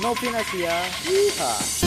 No opinas ya. Hija.